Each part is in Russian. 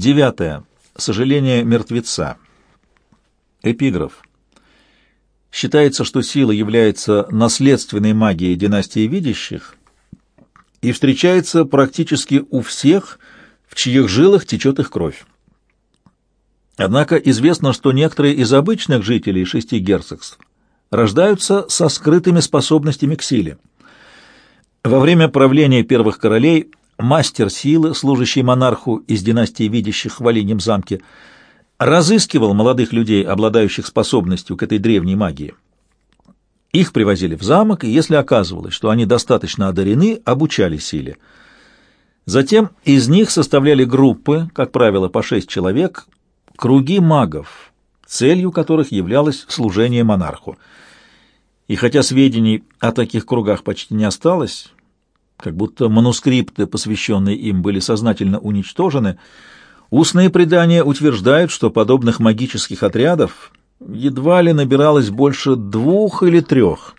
Девятое. Сожаление мертвеца. Эпиграф. Считается, что сила является наследственной магией династии видящих и встречается практически у всех, в чьих жилах течет их кровь. Однако известно, что некоторые из обычных жителей шести герцогств рождаются со скрытыми способностями к силе. Во время правления первых королей мастер силы, служащий монарху из династии видящих в Оленьем замке, разыскивал молодых людей, обладающих способностью к этой древней магии. Их привозили в замок, и если оказывалось, что они достаточно одарены, обучали силе. Затем из них составляли группы, как правило, по шесть человек, круги магов, целью которых являлось служение монарху. И хотя сведений о таких кругах почти не осталось, как будто манускрипты, посвященные им, были сознательно уничтожены, устные предания утверждают, что подобных магических отрядов едва ли набиралось больше двух или трех,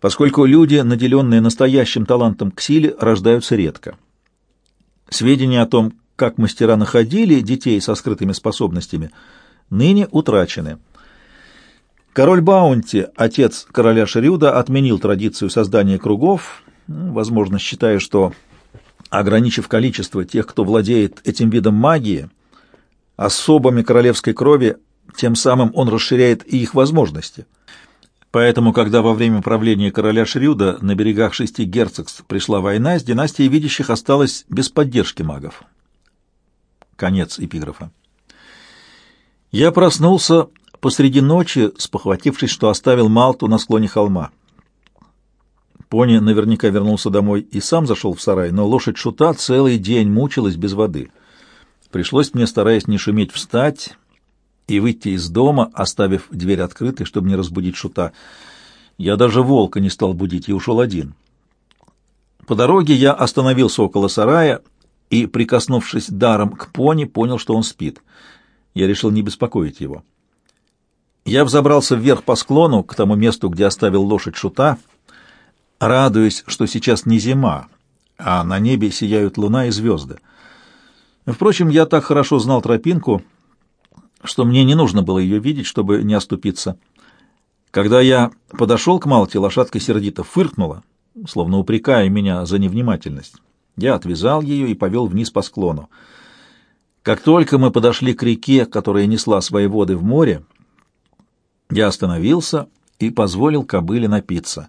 поскольку люди, наделенные настоящим талантом к силе, рождаются редко. Сведения о том, как мастера находили детей со скрытыми способностями, ныне утрачены. Король Баунти, отец короля Шрюда, отменил традицию создания кругов, возможно, считая, что, ограничив количество тех, кто владеет этим видом магии, особами королевской крови, тем самым он расширяет и их возможности. Поэтому, когда во время правления короля Шрюда на берегах шести герцогств пришла война, с династией видящих осталось без поддержки магов. Конец эпиграфа. Я проснулся посреди ночи, спохватившись, что оставил Малту на склоне холма. Пони наверняка вернулся домой и сам зашел в сарай, но лошадь Шута целый день мучилась без воды. Пришлось мне, стараясь не шуметь, встать и выйти из дома, оставив дверь открытой, чтобы не разбудить Шута. Я даже волка не стал будить и ушел один. По дороге я остановился около сарая и, прикоснувшись даром к пони, понял, что он спит. Я решил не беспокоить его. Я взобрался вверх по склону, к тому месту, где оставил лошадь шута, радуясь, что сейчас не зима, а на небе сияют луна и звезды. Впрочем, я так хорошо знал тропинку, что мне не нужно было ее видеть, чтобы не оступиться. Когда я подошел к Малте, лошадка сердито фыркнула, словно упрекая меня за невнимательность. Я отвязал ее и повел вниз по склону. Как только мы подошли к реке, которая несла свои воды в море, я остановился и позволил кобыле напиться.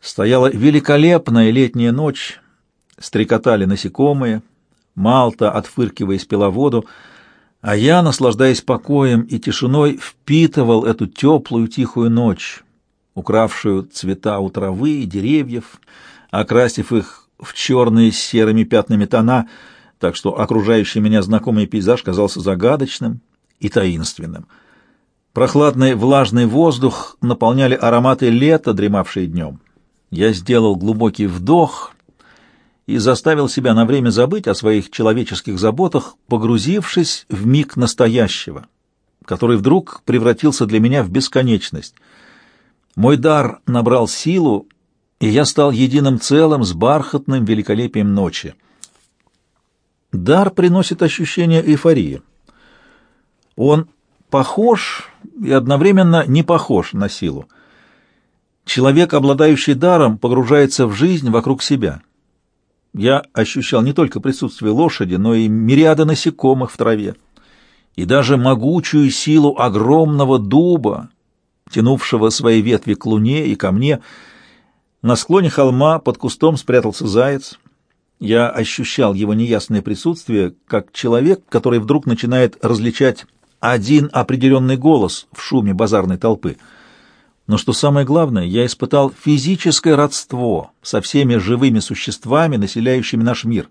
Стояла великолепная летняя ночь, стрекотали насекомые, Малта, отфыркиваясь, пила воду, а я, наслаждаясь покоем и тишиной, впитывал эту теплую тихую ночь, укравшую цвета у травы и деревьев, окрасив их в черные с серыми пятнами тона, так что окружающий меня знакомый пейзаж казался загадочным и таинственным. Прохладный влажный воздух наполняли ароматы лета, дремавшие днем. Я сделал глубокий вдох и заставил себя на время забыть о своих человеческих заботах, погрузившись в миг настоящего, который вдруг превратился для меня в бесконечность. Мой дар набрал силу, и я стал единым целым с бархатным великолепием ночи. Дар приносит ощущение эйфории. Он похож и одновременно не похож на силу. Человек, обладающий даром, погружается в жизнь вокруг себя. Я ощущал не только присутствие лошади, но и мириады насекомых в траве, и даже могучую силу огромного дуба, тянувшего свои ветви к луне и ко мне — на склоне холма под кустом спрятался заяц. Я ощущал его неясное присутствие, как человек, который вдруг начинает различать один определенный голос в шуме базарной толпы. Но что самое главное, я испытал физическое родство со всеми живыми существами, населяющими наш мир.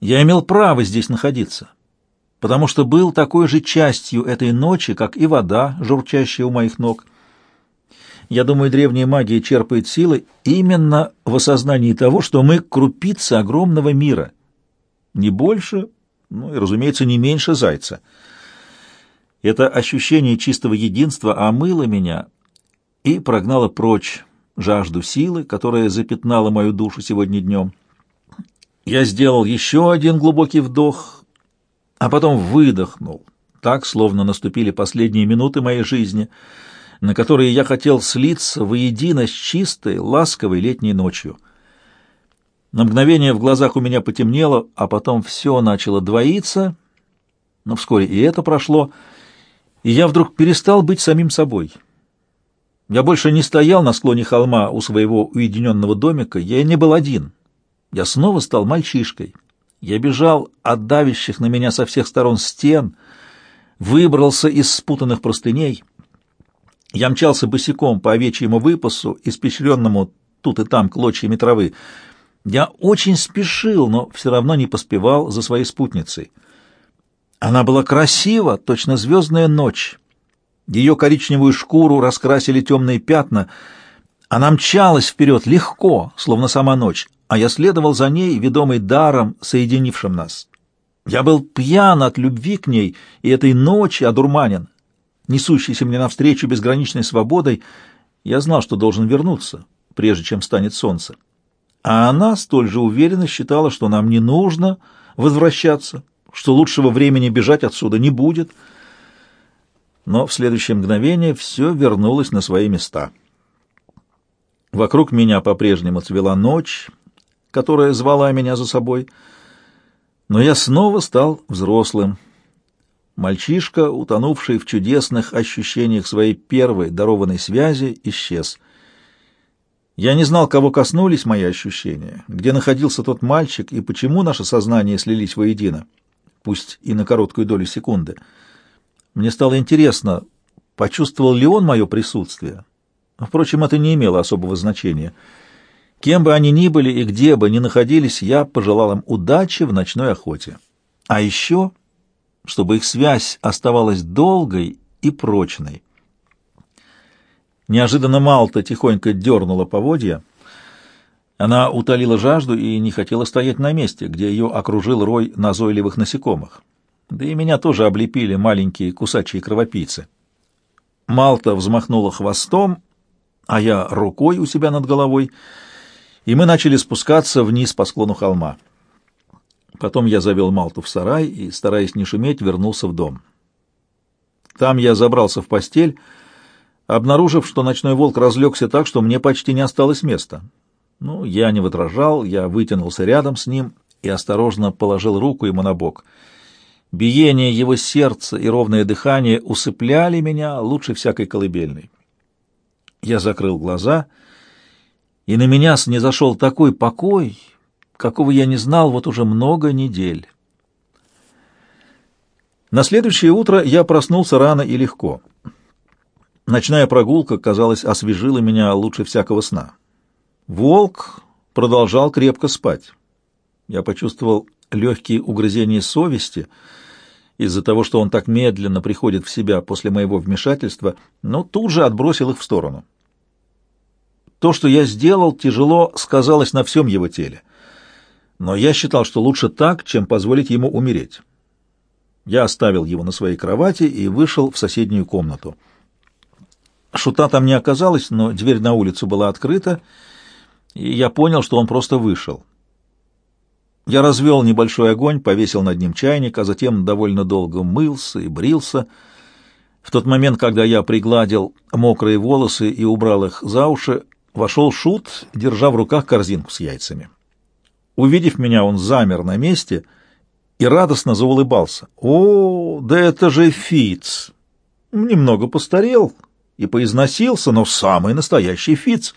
Я имел право здесь находиться, потому что был такой же частью этой ночи, как и вода, журчащая у моих ног — я думаю, древняя магия черпает силы именно в осознании того, что мы крупицы огромного мира. Не больше, ну и, разумеется, не меньше зайца. Это ощущение чистого единства омыло меня и прогнало прочь жажду силы, которая запятнала мою душу сегодня днем. Я сделал еще один глубокий вдох, а потом выдохнул, так, словно наступили последние минуты моей жизни, на которые я хотел слиться воедино с чистой, ласковой летней ночью. На мгновение в глазах у меня потемнело, а потом все начало двоиться, но вскоре и это прошло, и я вдруг перестал быть самим собой. Я больше не стоял на склоне холма у своего уединенного домика, я не был один. Я снова стал мальчишкой. Я бежал от давящих на меня со всех сторон стен, выбрался из спутанных простыней. Я мчался босиком по овечьему выпасу, испещренному тут и там клочьями травы. Я очень спешил, но все равно не поспевал за своей спутницей. Она была красива, точно звездная ночь. Ее коричневую шкуру раскрасили темные пятна. Она мчалась вперед легко, словно сама ночь, а я следовал за ней, ведомый даром, соединившим нас. Я был пьян от любви к ней и этой ночи одурманен. Несущийся мне навстречу безграничной свободой, я знал, что должен вернуться, прежде чем станет солнце. А она столь же уверенно считала, что нам не нужно возвращаться, что лучшего времени бежать отсюда не будет — но в следующее мгновение все вернулось на свои места. Вокруг меня по-прежнему цвела ночь, которая звала меня за собой, но я снова стал взрослым. Мальчишка, утонувший в чудесных ощущениях своей первой дарованной связи, исчез. Я не знал, кого коснулись мои ощущения, где находился тот мальчик и почему наши сознания слились воедино, пусть и на короткую долю секунды — мне стало интересно, почувствовал ли он мое присутствие. Впрочем, это не имело особого значения. Кем бы они ни были и где бы ни находились, я пожелал им удачи в ночной охоте. А еще, чтобы их связь оставалась долгой и прочной. Неожиданно Малта тихонько дернула поводья. Она утолила жажду и не хотела стоять на месте, где ее окружил рой назойливых насекомых. Да и меня тоже облепили маленькие кусачие кровопийцы. Малта взмахнула хвостом, а я рукой у себя над головой, и мы начали спускаться вниз по склону холма. Потом я завел Малту в сарай и, стараясь не шуметь, вернулся в дом. Там я забрался в постель, обнаружив, что ночной волк разлегся так, что мне почти не осталось места. Ну, я не возражал, я вытянулся рядом с ним и осторожно положил руку ему на бок — Биение его сердца и ровное дыхание усыпляли меня лучше всякой колыбельной. Я закрыл глаза, и на меня снизошел такой покой, какого я не знал вот уже много недель. На следующее утро я проснулся рано и легко. Ночная прогулка, казалось, освежила меня лучше всякого сна. Волк продолжал крепко спать. Я почувствовал легкие угрызения совести — из-за того, что он так медленно приходит в себя после моего вмешательства, но тут же отбросил их в сторону. То, что я сделал, тяжело сказалось на всем его теле. Но я считал, что лучше так, чем позволить ему умереть. Я оставил его на своей кровати и вышел в соседнюю комнату. Шута там не оказалось, но дверь на улицу была открыта, и я понял, что он просто вышел. Я развел небольшой огонь, повесил над ним чайник, а затем довольно долго мылся и брился. В тот момент, когда я пригладил мокрые волосы и убрал их за уши, вошел Шут, держа в руках корзинку с яйцами. Увидев меня, он замер на месте и радостно заулыбался. «О, да это же Фиц! Немного постарел и поизносился, но самый настоящий Фиц!»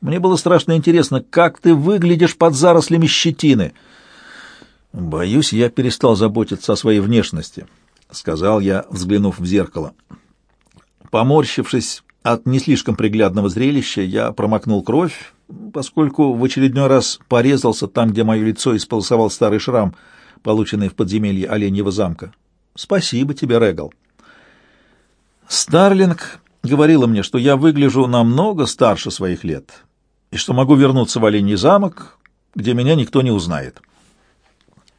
Мне было страшно интересно, как ты выглядишь под зарослями щетины. Боюсь, я перестал заботиться о своей внешности, сказал я, взглянув в зеркало. Поморщившись от не слишком приглядного зрелища, я промокнул кровь, поскольку в очередной раз порезался там, где мое лицо исполосовал старый шрам, полученный в подземелье Оленьего замка. Спасибо тебе, Регал. Старлинг говорила мне, что я выгляжу намного старше своих лет и что могу вернуться в Олений замок, где меня никто не узнает.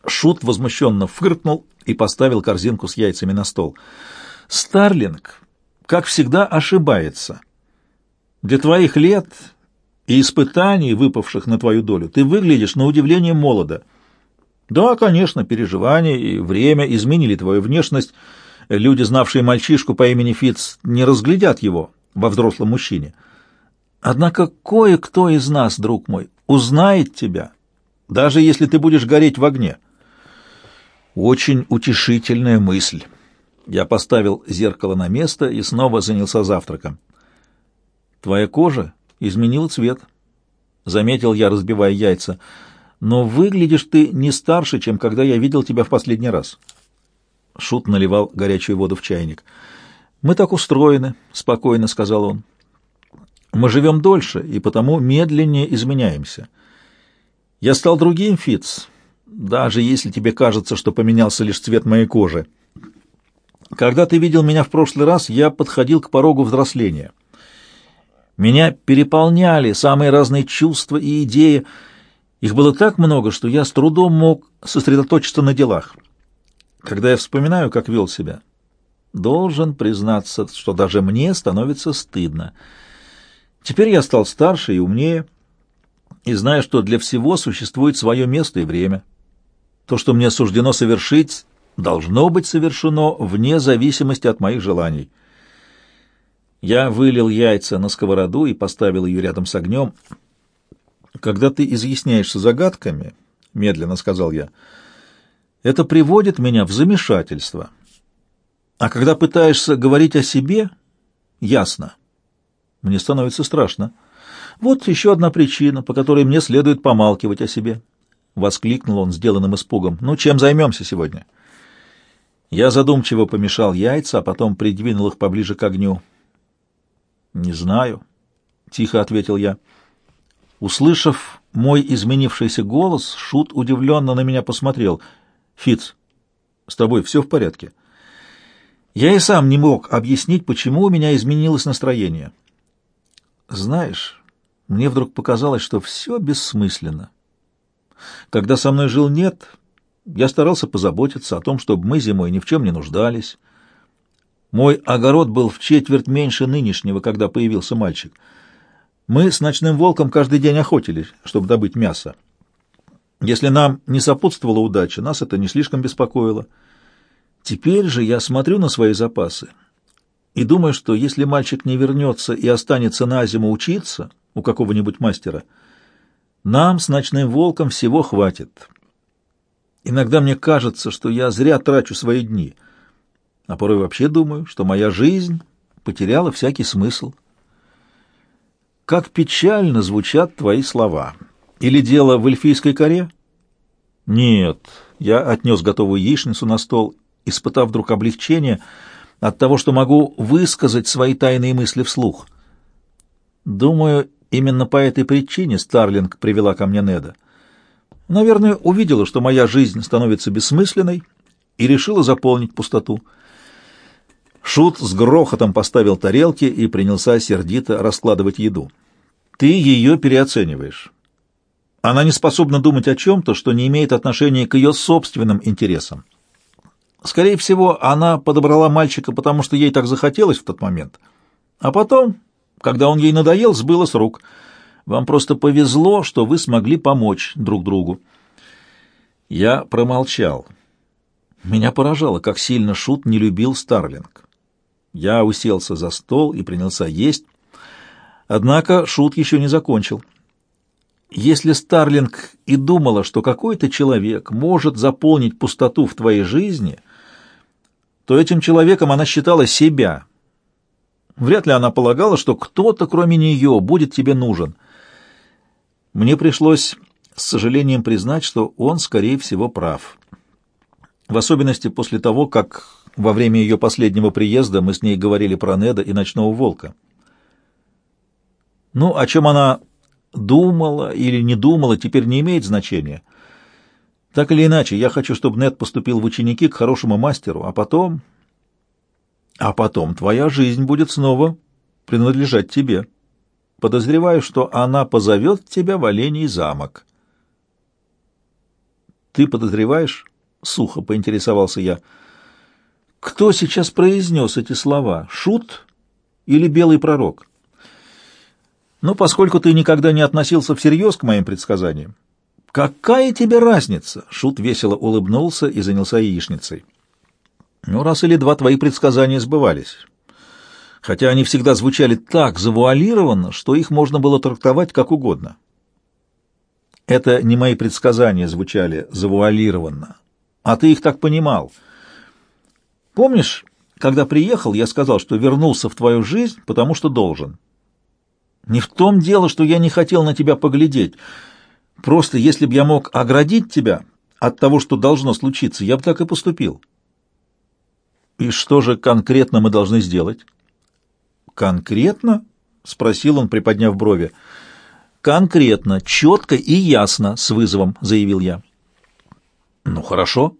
Шут возмущенно фыркнул и поставил корзинку с яйцами на стол. «Старлинг, как всегда, ошибается. Для твоих лет и испытаний, выпавших на твою долю, ты выглядишь на удивление молодо. Да, конечно, переживания и время изменили твою внешность. Люди, знавшие мальчишку по имени Фиц, не разглядят его во взрослом мужчине. Однако кое-кто из нас, друг мой, узнает тебя, даже если ты будешь гореть в огне. Очень утешительная мысль. Я поставил зеркало на место и снова занялся завтраком. Твоя кожа изменила цвет, заметил я, разбивая яйца. Но выглядишь ты не старше, чем когда я видел тебя в последний раз. Шут наливал горячую воду в чайник. Мы так устроены, спокойно сказал он. Мы живем дольше и потому медленнее изменяемся. Я стал другим, Фиц, даже если тебе кажется, что поменялся лишь цвет моей кожи. Когда ты видел меня в прошлый раз, я подходил к порогу взросления. Меня переполняли самые разные чувства и идеи. Их было так много, что я с трудом мог сосредоточиться на делах. Когда я вспоминаю, как вел себя, должен признаться, что даже мне становится стыдно. Теперь я стал старше и умнее, и знаю, что для всего существует свое место и время. То, что мне суждено совершить, должно быть совершено вне зависимости от моих желаний. Я вылил яйца на сковороду и поставил ее рядом с огнем. «Когда ты изъясняешься загадками, — медленно сказал я, — это приводит меня в замешательство. А когда пытаешься говорить о себе, ясно. Мне становится страшно. Вот еще одна причина, по которой мне следует помалкивать о себе». — воскликнул он сделанным испугом. «Ну, чем займемся сегодня?» Я задумчиво помешал яйца, а потом придвинул их поближе к огню. «Не знаю», — тихо ответил я. Услышав мой изменившийся голос, Шут удивленно на меня посмотрел. «Фиц, с тобой все в порядке?» Я и сам не мог объяснить, почему у меня изменилось настроение. Знаешь, мне вдруг показалось, что все бессмысленно. Когда со мной жил нет, я старался позаботиться о том, чтобы мы зимой ни в чем не нуждались. Мой огород был в четверть меньше нынешнего, когда появился мальчик. Мы с ночным волком каждый день охотились, чтобы добыть мясо. Если нам не сопутствовала удача, нас это не слишком беспокоило. Теперь же я смотрю на свои запасы и думаю, что если мальчик не вернется и останется на зиму учиться у какого-нибудь мастера, нам с ночным волком всего хватит. Иногда мне кажется, что я зря трачу свои дни, а порой вообще думаю, что моя жизнь потеряла всякий смысл. Как печально звучат твои слова. Или дело в эльфийской коре? Нет, я отнес готовую яичницу на стол, испытав вдруг облегчение от того, что могу высказать свои тайные мысли вслух. Думаю, Именно по этой причине Старлинг привела ко мне Неда. Наверное, увидела, что моя жизнь становится бессмысленной, и решила заполнить пустоту. Шут с грохотом поставил тарелки и принялся сердито раскладывать еду. «Ты ее переоцениваешь. Она не способна думать о чем-то, что не имеет отношения к ее собственным интересам. Скорее всего, она подобрала мальчика, потому что ей так захотелось в тот момент. А потом когда он ей надоел, сбыло с рук. Вам просто повезло, что вы смогли помочь друг другу. Я промолчал. Меня поражало, как сильно Шут не любил Старлинг. Я уселся за стол и принялся есть. Однако Шут еще не закончил. Если Старлинг и думала, что какой-то человек может заполнить пустоту в твоей жизни, то этим человеком она считала себя, Вряд ли она полагала, что кто-то, кроме нее, будет тебе нужен. Мне пришлось с сожалением признать, что он, скорее всего, прав. В особенности после того, как во время ее последнего приезда мы с ней говорили про Неда и Ночного Волка. Ну, о чем она думала или не думала, теперь не имеет значения. Так или иначе, я хочу, чтобы Нед поступил в ученики к хорошему мастеру, а потом а потом твоя жизнь будет снова принадлежать тебе. Подозреваю, что она позовет тебя в Оленей замок. Ты подозреваешь? Сухо поинтересовался я. Кто сейчас произнес эти слова? Шут или белый пророк? Но поскольку ты никогда не относился всерьез к моим предсказаниям, какая тебе разница? Шут весело улыбнулся и занялся яичницей. Ну, раз или два твои предсказания сбывались. Хотя они всегда звучали так завуалированно, что их можно было трактовать как угодно. Это не мои предсказания звучали завуалированно, а ты их так понимал. Помнишь, когда приехал, я сказал, что вернулся в твою жизнь, потому что должен. Не в том дело, что я не хотел на тебя поглядеть. Просто если б я мог оградить тебя от того, что должно случиться, я бы так и поступил. И что же конкретно мы должны сделать? Конкретно? спросил он, приподняв брови. Конкретно, четко и ясно, с вызовом, заявил я. Ну хорошо.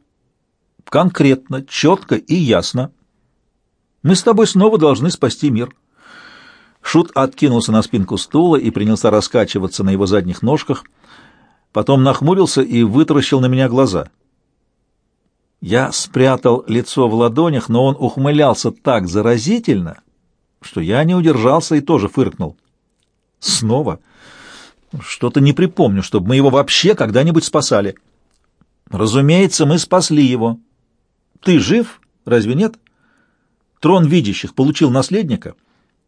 Конкретно, четко и ясно. Мы с тобой снова должны спасти мир. Шут откинулся на спинку стула и принялся раскачиваться на его задних ножках, потом нахмурился и вытаращил на меня глаза. Я спрятал лицо в ладонях, но он ухмылялся так заразительно, что я не удержался и тоже фыркнул. Снова? Что-то не припомню, чтобы мы его вообще когда-нибудь спасали. Разумеется, мы спасли его. Ты жив? Разве нет? Трон видящих получил наследника.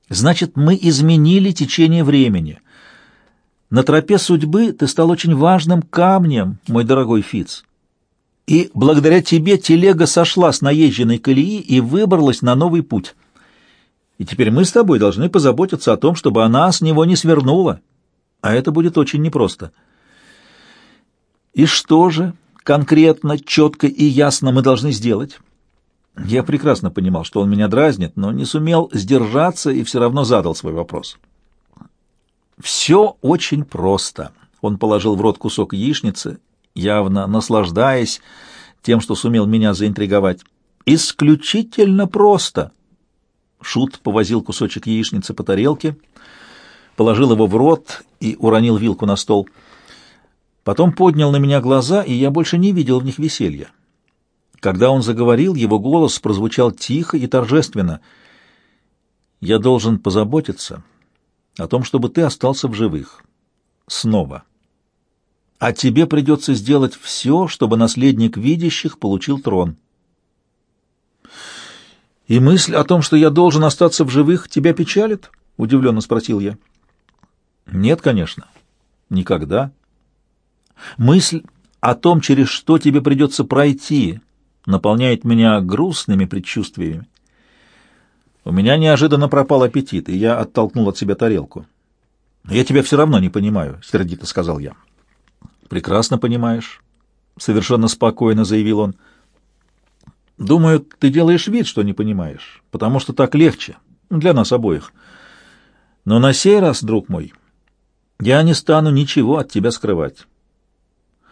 Значит, мы изменили течение времени. На тропе судьбы ты стал очень важным камнем, мой дорогой Фиц. И благодаря тебе телега сошла с наезженной колеи и выбралась на новый путь. И теперь мы с тобой должны позаботиться о том, чтобы она с него не свернула а это будет очень непросто. И что же конкретно, четко и ясно мы должны сделать? Я прекрасно понимал, что он меня дразнит, но не сумел сдержаться и все равно задал свой вопрос. Все очень просто. Он положил в рот кусок яичницы, явно наслаждаясь тем, что сумел меня заинтриговать. Исключительно просто. Шут повозил кусочек яичницы по тарелке — положил его в рот и уронил вилку на стол. Потом поднял на меня глаза, и я больше не видел в них веселья. Когда он заговорил, его голос прозвучал тихо и торжественно. «Я должен позаботиться о том, чтобы ты остался в живых. Снова. А тебе придется сделать все, чтобы наследник видящих получил трон». «И мысль о том, что я должен остаться в живых, тебя печалит?» — удивленно спросил я. Нет, конечно. Никогда. Мысль о том, через что тебе придется пройти, наполняет меня грустными предчувствиями. У меня неожиданно пропал аппетит, и я оттолкнул от себя тарелку. «Я тебя все равно не понимаю», — сердито сказал я. «Прекрасно понимаешь», — совершенно спокойно заявил он. «Думаю, ты делаешь вид, что не понимаешь, потому что так легче для нас обоих. Но на сей раз, друг мой, я не стану ничего от тебя скрывать.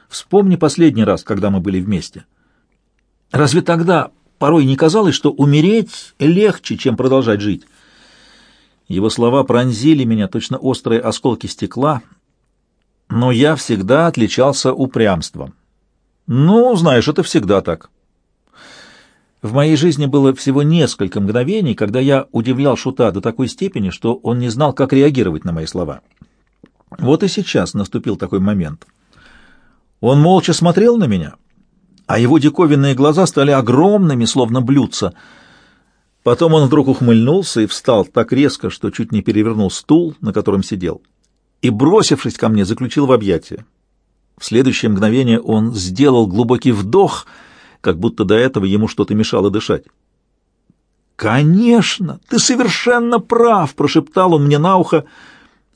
Вспомни последний раз, когда мы были вместе. Разве тогда порой не казалось, что умереть легче, чем продолжать жить? Его слова пронзили меня, точно острые осколки стекла, но я всегда отличался упрямством. Ну, знаешь, это всегда так. В моей жизни было всего несколько мгновений, когда я удивлял Шута до такой степени, что он не знал, как реагировать на мои слова. Вот и сейчас наступил такой момент. Он молча смотрел на меня, а его диковинные глаза стали огромными, словно блюдца. Потом он вдруг ухмыльнулся и встал так резко, что чуть не перевернул стул, на котором сидел, и, бросившись ко мне, заключил в объятия. В следующее мгновение он сделал глубокий вдох, как будто до этого ему что-то мешало дышать. «Конечно, ты совершенно прав!» — прошептал он мне на ухо —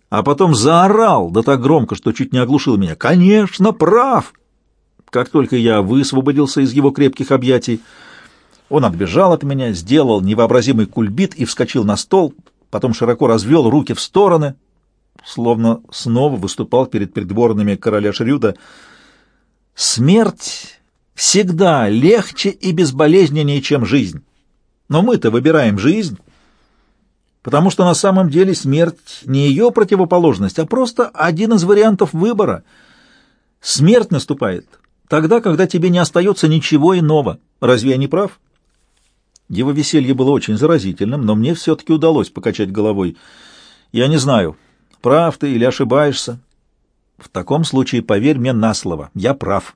а потом заорал, да так громко, что чуть не оглушил меня. «Конечно, прав!» Как только я высвободился из его крепких объятий, он отбежал от меня, сделал невообразимый кульбит и вскочил на стол, потом широко развел руки в стороны, словно снова выступал перед придворными короля Шрюда. «Смерть всегда легче и безболезненнее, чем жизнь. Но мы-то выбираем жизнь» потому что на самом деле смерть не ее противоположность, а просто один из вариантов выбора. Смерть наступает тогда, когда тебе не остается ничего иного. Разве я не прав? Его веселье было очень заразительным, но мне все-таки удалось покачать головой. Я не знаю, прав ты или ошибаешься. В таком случае поверь мне на слово, я прав.